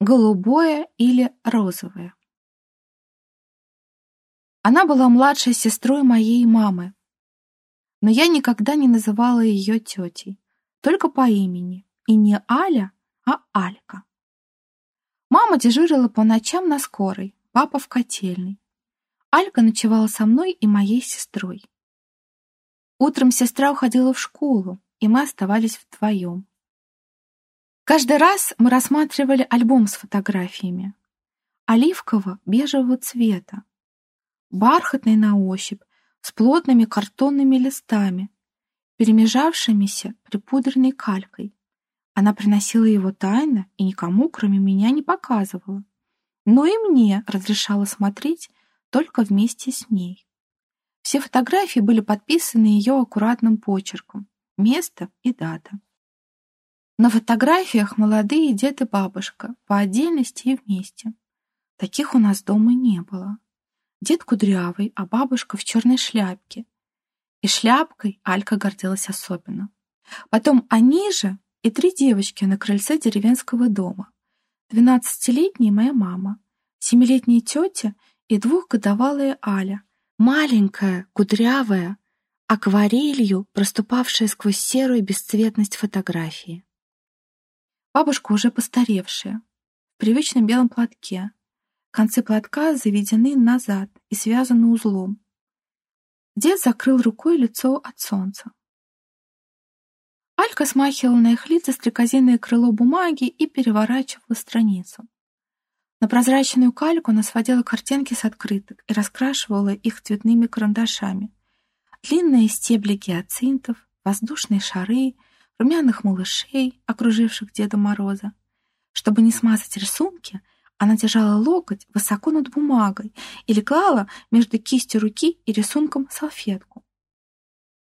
голубое или розовое. Она была младшей сестрой моей мамы, но я никогда не называла ее тетей, только по имени, и не Аля, а Алька. Мама дежурила по ночам на скорой, папа в котельной. Алька ночевала со мной и моей сестрой. Утром сестра уходила в школу, и мы оставались вдвоем. Каждый раз мы рассматривали альбом с фотографиями. Оливково-бежевого цвета, бархатный на ощупь, с плотными картонными листами, перемежавшимися припудренной калькой. Она приносила его тайно и никому, кроме меня, не показывала. Но и мне разрешала смотреть только вместе с ней. Все фотографии были подписаны ее аккуратным почерком, место и дата. На фотографиях молодые дед и бабушка, по отдельности и вместе. Таких у нас дома не было. Дед кудрявый, а бабушка в черной шляпке. И шляпкой Алька гордилась особенно. Потом они же и три девочки на крыльце деревенского дома. Двенадцатилетняя моя мама, семилетняя тетя и двухгодовалая Аля. Маленькая, кудрявая, акварелью, проступавшая сквозь серую бесцветность фотографии. Бабушка уже постаревшая, в привычном белом платке. Концы платка заведены назад и связаны узлом. Дед закрыл рукой лицо от солнца. Алька смахивала на их лица стрекозиное крыло бумаги и переворачивала страницу. На прозрачную кальку она сводила картинки с открыток и раскрашивала их цветными карандашами. Длинные стебли гиацинтов, воздушные шары — румяных малышей, окруживших Деда Мороза. Чтобы не смазать рисунки, она держала локоть высоко над бумагой или клала между кистью руки и рисунком салфетку.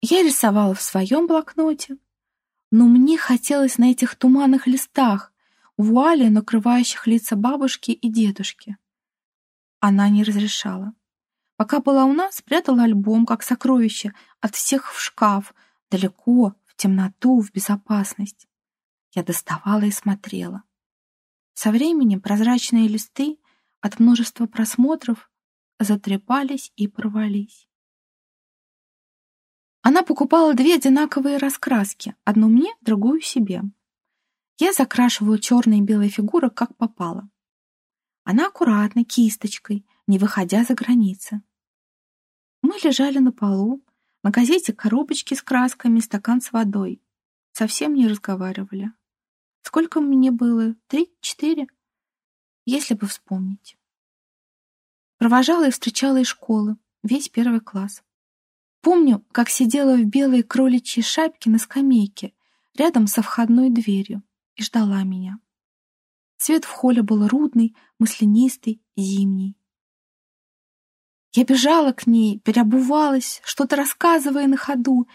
Я рисовала в своем блокноте, но мне хотелось на этих туманных листах, вуале, накрывающих лица бабушки и дедушки. Она не разрешала. Пока была у нас, спрятала альбом, как сокровище, от всех в шкаф, далеко, темноту, в безопасность. Я доставала и смотрела. Со временем прозрачные листы от множества просмотров затрепались и порвались. Она покупала две одинаковые раскраски, одну мне, другую себе. Я закрашивала черные и белые фигуры, как попало. Она аккуратно, кисточкой, не выходя за границы. Мы лежали на полу, на газете коробочки с красками, стакан с водой. Совсем не разговаривали. Сколько мне было? Три? Четыре? Если бы вспомнить. Провожала и встречала из школы. Весь первый класс. Помню, как сидела в белой кроличьей шапке на скамейке рядом со входной дверью и ждала меня. Свет в холле был рудный, маслянистый, зимний. Я бежала к ней, переобувалась, что-то рассказывая на ходу,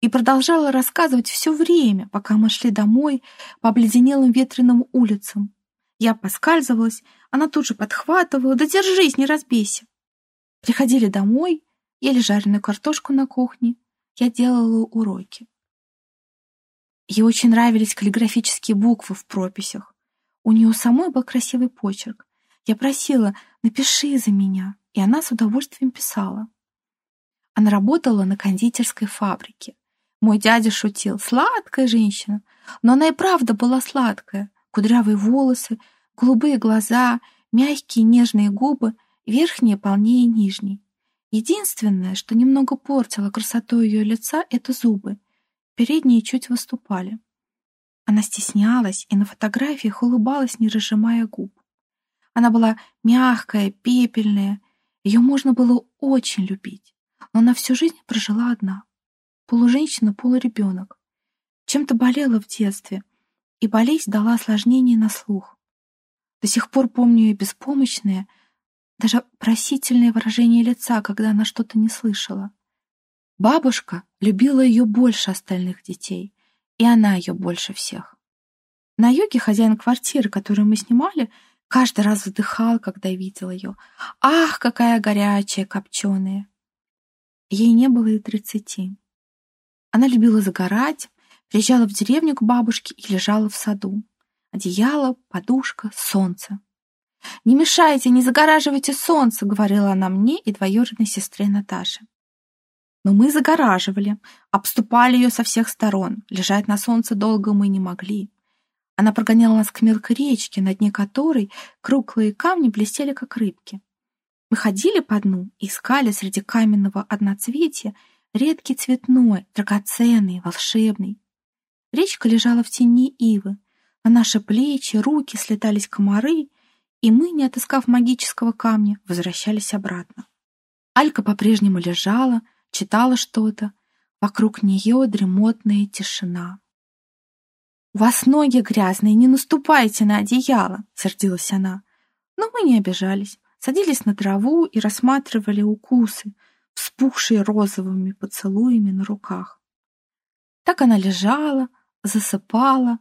и продолжала рассказывать все время, пока мы шли домой по обледенелым ветреным улицам. Я поскальзывалась, она тут же подхватывала, да держись, не разбейся. Приходили домой, ели жареную картошку на кухне, я делала уроки. Ей очень нравились каллиграфические буквы в прописях. У нее самой был красивый почерк. Я просила, напиши за меня и она с удовольствием писала. Она работала на кондитерской фабрике. Мой дядя шутил, сладкая женщина, но она и правда была сладкая. Кудрявые волосы, голубые глаза, мягкие нежные губы, верхние полнее нижней. Единственное, что немного портило красоту ее лица, это зубы. Передние чуть выступали. Она стеснялась и на фотографиях улыбалась, не разжимая губ. Она была мягкая, пепельная, ее можно было очень любить, но она всю жизнь прожила одна. Полуженщина, полуребенок. Чем-то болела в детстве, и болезнь дала осложнение на слух. До сих пор помню ее беспомощное, даже просительное выражение лица, когда она что-то не слышала. Бабушка любила ее больше остальных детей, и она ее больше всех. На юге хозяин квартиры, которую мы снимали, Каждый раз вздыхал, когда видел ее. Ах, какая горячая, копченая! Ей не было и тридцати. Она любила загорать, приезжала в деревню к бабушке и лежала в саду. Одеяло, подушка, солнце. «Не мешайте, не загораживайте солнце», — говорила она мне и двоюродной сестре Наташе. Но мы загораживали, обступали ее со всех сторон. Лежать на солнце долго мы не могли. Она прогоняла нас к мелкой речке, на дне которой круглые камни блестели, как рыбки. Мы ходили по дну и искали среди каменного одноцветия редкий цветной, драгоценный, волшебный. Речка лежала в тени ивы. На наши плечи, руки слетались комары, и мы, не отыскав магического камня, возвращались обратно. Алька по-прежнему лежала, читала что-то. Вокруг нее дремотная тишина. «У вас ноги грязные, не наступайте на одеяло!» — сердилась она. Но мы не обижались, садились на траву и рассматривали укусы, вспухшие розовыми поцелуями на руках. Так она лежала, засыпала.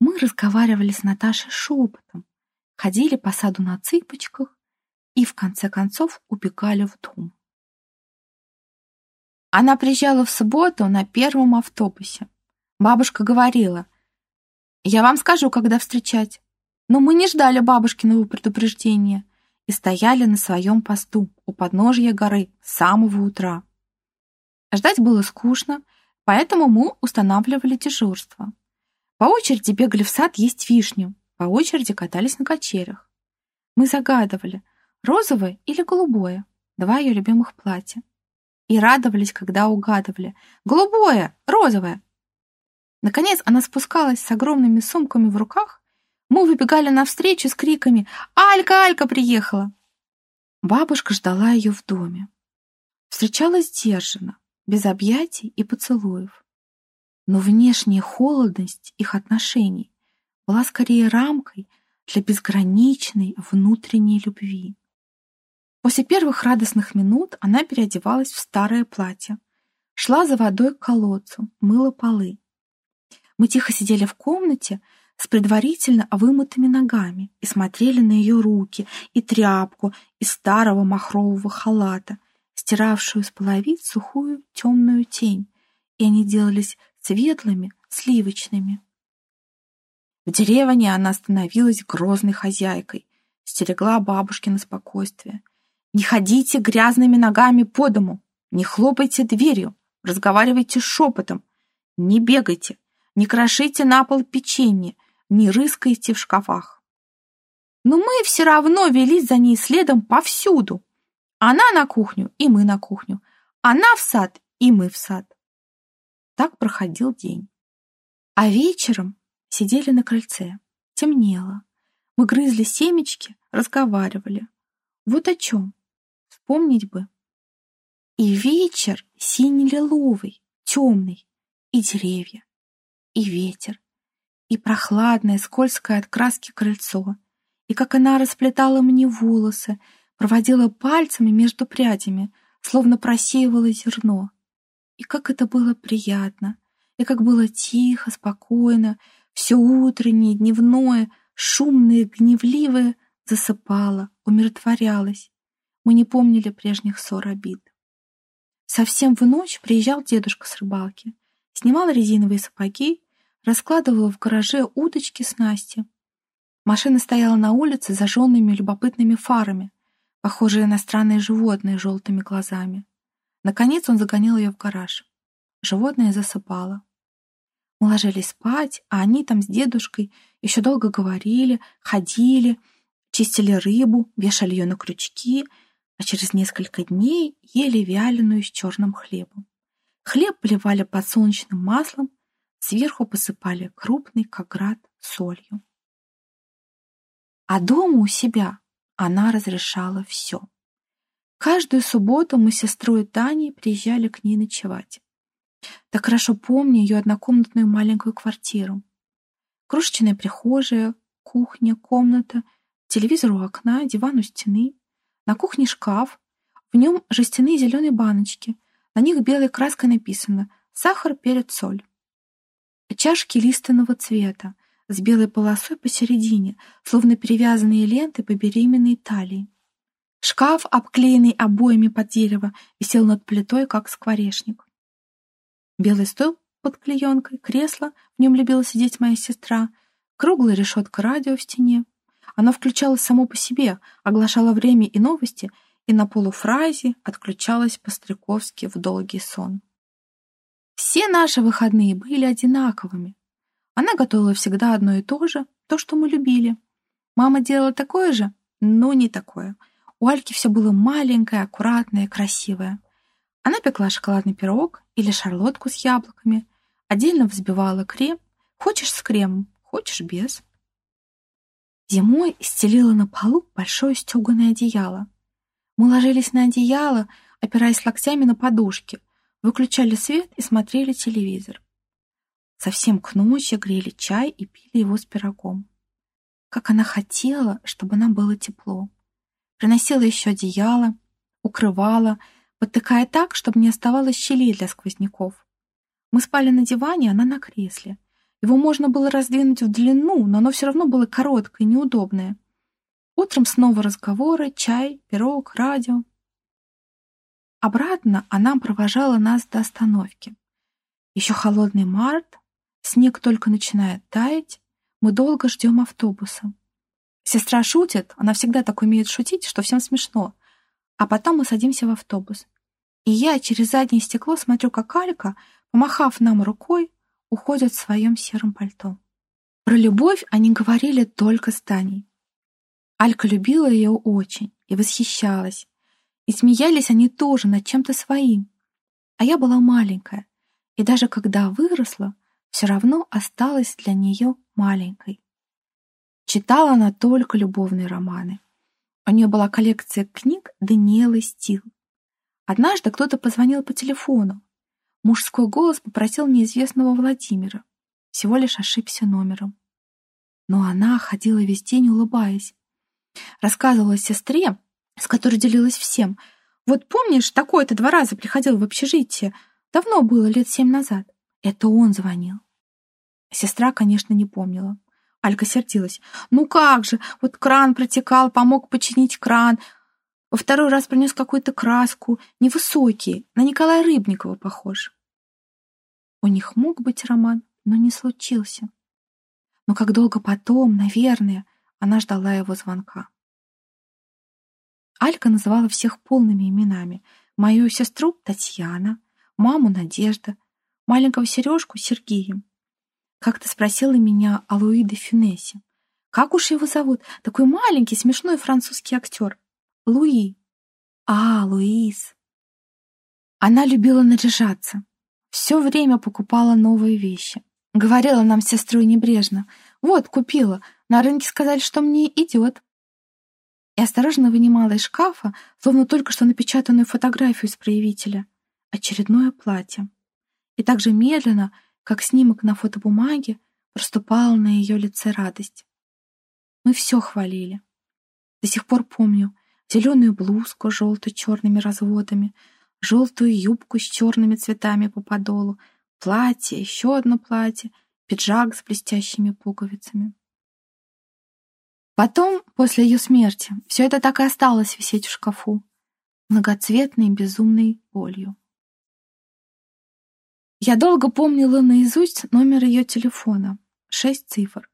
Мы разговаривали с Наташей шепотом, ходили по саду на цыпочках и, в конце концов, убегали в дом. Она приезжала в субботу на первом автобусе. Бабушка говорила, «Я вам скажу, когда встречать». Но мы не ждали бабушкиного предупреждения и стояли на своем посту у подножья горы с самого утра. Ждать было скучно, поэтому мы устанавливали дежурство. По очереди бегали в сад есть вишню, по очереди катались на качелях. Мы загадывали, розовое или голубое, два ее любимых платья. И радовались, когда угадывали. Голубое, розовое. Наконец она спускалась с огромными сумками в руках мы выбегали навстречу с криками «Алька, Алька приехала!». Бабушка ждала ее в доме. Встречала сдержанно, без объятий и поцелуев. Но внешняя холодность их отношений была скорее рамкой для безграничной внутренней любви. После первых радостных минут она переодевалась в старое платье, шла за водой к колодцу, мыла полы. Мы тихо сидели в комнате, с предварительно вымытыми ногами и смотрели на ее руки и тряпку из старого махрового халата, стиравшую с половиц сухую темную тень, и они делались светлыми, сливочными. В деревне она становилась грозной хозяйкой, стерегла бабушкино спокойствие. «Не ходите грязными ногами по дому, не хлопайте дверью, разговаривайте шепотом, не бегайте, не крошите на пол печенье, не рыскайте в шкафах. Но мы все равно велись за ней следом повсюду. Она на кухню, и мы на кухню. Она в сад, и мы в сад. Так проходил день. А вечером сидели на крыльце. Темнело. Мы грызли семечки, разговаривали. Вот о чем. Вспомнить бы. И вечер синий-лиловый, темный, и деревья, и ветер, и прохладное, скользкое от краски крыльцо, и как она расплетала мне волосы, проводила пальцами между прядями, словно просеивала зерно. И как это было приятно, и как было тихо, спокойно, все утреннее, дневное, шумное, гневливое засыпало, умиротворялось. Мы не помнили прежних ссор обид. Совсем в ночь приезжал дедушка с рыбалки, снимал резиновые сапоги раскладывала в гараже удочки с Настей. Машина стояла на улице зажженными любопытными фарами, похожие на странные животные желтыми глазами. Наконец он загонял ее в гараж. Животное засыпало. Мы ложились спать, а они там с дедушкой еще долго говорили, ходили, чистили рыбу, вешали ее на крючки, а через несколько дней ели вяленую с черным хлебом. Хлеб поливали подсолнечным маслом, Сверху посыпали крупный, как град, солью. А дома у себя она разрешала все. Каждую субботу мы с сестрой Таней приезжали к ней ночевать. Так хорошо помню ее однокомнатную маленькую квартиру. Крошечная прихожая, кухня, комната, телевизор у окна, диван у стены. На кухне шкаф, в нем жестяные зеленые баночки. На них белой краской написано «Сахар, перец, соль» чашки лиственного цвета с белой полосой посередине, словно перевязанные ленты по беременной талии. Шкаф, обклеенный обоями под дерево, висел над плитой, как скворечник. Белый стол под клеенкой, кресло, в нем любила сидеть моя сестра, Круглая решетка радио в стене. Оно включалось само по себе, оглашало время и новости, и на полуфразе отключалось по-стариковски в долгий сон. Все наши выходные были одинаковыми. Она готовила всегда одно и то же, то, что мы любили. Мама делала такое же, но не такое. У Альки все было маленькое, аккуратное, красивое. Она пекла шоколадный пирог или шарлотку с яблоками, отдельно взбивала крем. Хочешь с кремом, хочешь без. Зимой стелила на полу большое стеганое одеяло. Мы ложились на одеяло, опираясь локтями на подушки, выключали свет и смотрели телевизор. Совсем к ночи грели чай и пили его с пирогом. Как она хотела, чтобы нам было тепло. Приносила еще одеяло, укрывала, подтыкая так, чтобы не оставалось щелей для сквозняков. Мы спали на диване, она на кресле. Его можно было раздвинуть в длину, но оно все равно было короткое и неудобное. Утром снова разговоры, чай, пирог, радио. Обратно она провожала нас до остановки. Еще холодный март, снег только начинает таять, мы долго ждем автобуса. Сестра шутит, она всегда так умеет шутить, что всем смешно. А потом мы садимся в автобус. И я через заднее стекло смотрю, как Алька, помахав нам рукой, уходит в своем сером пальто. Про любовь они говорили только с Таней. Алька любила ее очень и восхищалась. И смеялись они тоже над чем-то своим. А я была маленькая, и даже когда выросла, все равно осталась для нее маленькой. Читала она только любовные романы. У нее была коллекция книг Даниэлы Стил. Однажды кто-то позвонил по телефону. Мужской голос попросил неизвестного Владимира. Всего лишь ошибся номером. Но она ходила весь день, улыбаясь. Рассказывала сестре, с которой делилась всем. «Вот помнишь, такой-то два раза приходил в общежитие. Давно было, лет семь назад. Это он звонил». Сестра, конечно, не помнила. Алька сердилась. «Ну как же, вот кран протекал, помог починить кран. Во второй раз принес какую-то краску, невысокий, на Николая Рыбникова похож». У них мог быть роман, но не случился. Но как долго потом, наверное, она ждала его звонка. Алька называла всех полными именами. Мою сестру Татьяна, маму Надежда, маленького Сережку Сергеем. Как-то спросила меня о Луи де. Как уж его зовут? Такой маленький, смешной французский актер. Луи. А, Луис. Она любила наряжаться. Все время покупала новые вещи. Говорила нам с сестрой небрежно. Вот, купила. На рынке сказали, что мне идет. И осторожно вынимала из шкафа, словно только что напечатанную фотографию с проявителя, очередное платье. И также медленно, как снимок на фотобумаге, проступала на ее лице радость. Мы все хвалили. До сих пор помню зеленую блузку с желто-черными разводами, желтую юбку с черными цветами по подолу, платье, еще одно платье, пиджак с блестящими пуговицами. Потом, после ее смерти, все это так и осталось висеть в шкафу, многоцветной безумной болью. Я долго помнила наизусть номер ее телефона, шесть цифр.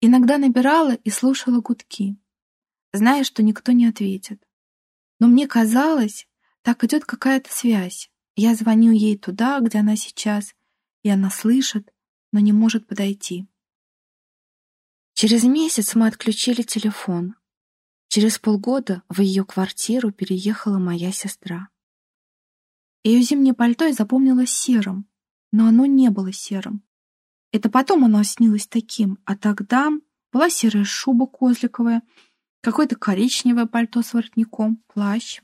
Иногда набирала и слушала гудки, зная, что никто не ответит. Но мне казалось, так идет какая-то связь. Я звоню ей туда, где она сейчас, и она слышит, но не может подойти. Через месяц мы отключили телефон. Через полгода в ее квартиру переехала моя сестра. Ее зимнее пальто я запомнила серым, но оно не было серым. Это потом оно снилось таким, а тогда была серая шуба козликовая, какое-то коричневое пальто с воротником, плащ.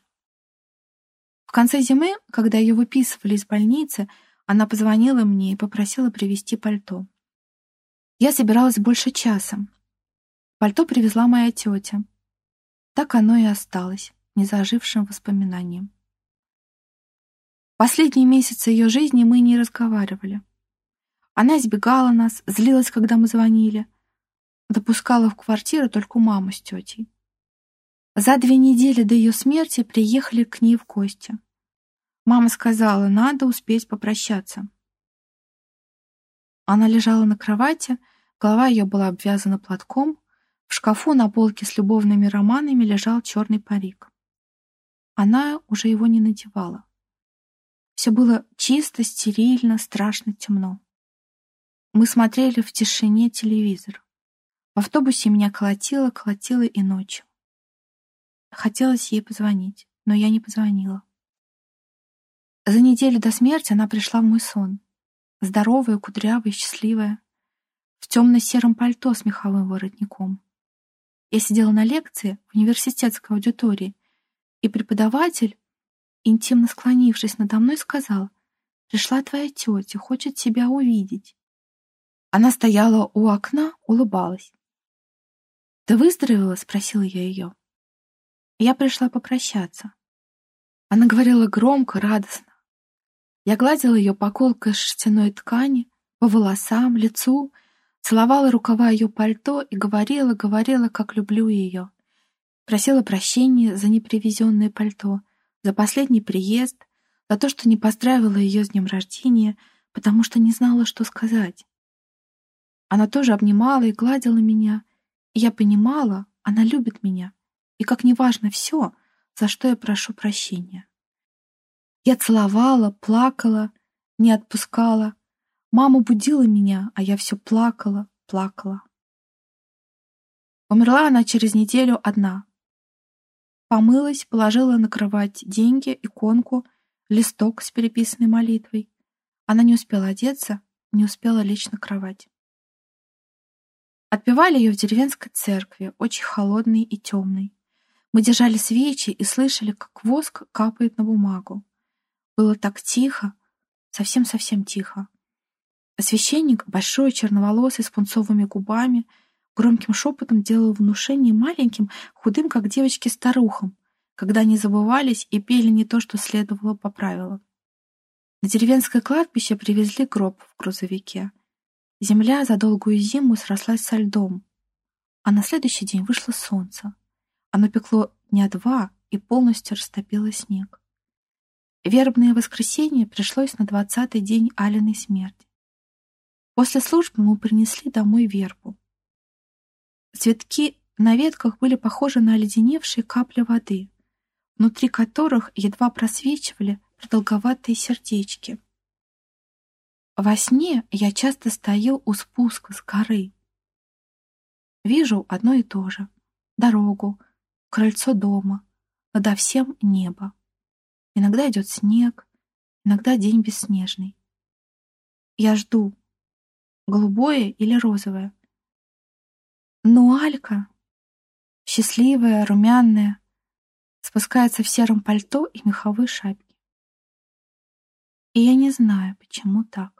В конце зимы, когда ее выписывали из больницы, она позвонила мне и попросила привезти пальто. Я собиралась больше часа. Пальто привезла моя тетя. Так оно и осталось, незажившим воспоминанием. Последние месяцы ее жизни мы не разговаривали. Она избегала нас, злилась, когда мы звонили. Допускала в квартиру только маму с тетей. За две недели до ее смерти приехали к ней в гости. Мама сказала, надо успеть попрощаться. Она лежала на кровати, Голова ее была обвязана платком, в шкафу на полке с любовными романами лежал черный парик. Она уже его не надевала. Все было чисто, стерильно, страшно темно. Мы смотрели в тишине телевизор. В автобусе меня колотило, колотило и ночью. Хотелось ей позвонить, но я не позвонила. За неделю до смерти она пришла в мой сон. Здоровая, кудрявая, счастливая. В темно-сером пальто с меховым воротником. Я сидела на лекции в университетской аудитории, и преподаватель, интимно склонившись надо мной, сказал, «Пришла твоя тетя, хочет тебя увидеть». Она стояла у окна, улыбалась. «Ты выздоровела?» — спросила я ее. Я пришла попрощаться. Она говорила громко, радостно. Я гладила ее по колкой шерстяной ткани, по волосам, лицу, целовала рукава ее пальто и говорила, говорила, как люблю ее. Просила прощения за непривезенное пальто, за последний приезд, за то, что не поздравила ее с днем рождения, потому что не знала, что сказать. Она тоже обнимала и гладила меня, и я понимала, она любит меня и как неважно все, за что я прошу прощения. Я целовала, плакала, не отпускала. Мама будила меня, а я все плакала, плакала. Умерла она через неделю одна. Помылась, положила на кровать деньги, иконку, листок с переписанной молитвой. Она не успела одеться, не успела лечь на кровать. Отпевали ее в деревенской церкви, очень холодной и темной. Мы держали свечи и слышали, как воск капает на бумагу. Было так тихо, совсем-совсем тихо. Священник, большой, черноволосый, с пунцовыми губами, громким шепотом делал внушение маленьким, худым, как девочки, старухам, когда они забывались и пели не то, что следовало по правилам. На деревенское кладбище привезли гроб в грузовике. Земля за долгую зиму срослась со льдом, а на следующий день вышло солнце. Оно пекло дня два и полностью растопило снег. Вербное воскресенье пришлось на двадцатый день Алиной смерти. После службы мы принесли домой вербу. Цветки на ветках были похожи на оледеневшие капли воды, внутри которых едва просвечивали продолговатые сердечки. Во сне я часто стою у спуска с горы. Вижу одно и то же — дорогу, крыльцо дома, надо всем небо. Иногда идет снег, иногда день бесснежный. Я жду, голубое или розовое. Но Алька, счастливая, румяная, спускается в сером пальто и меховой шапке. И я не знаю, почему так.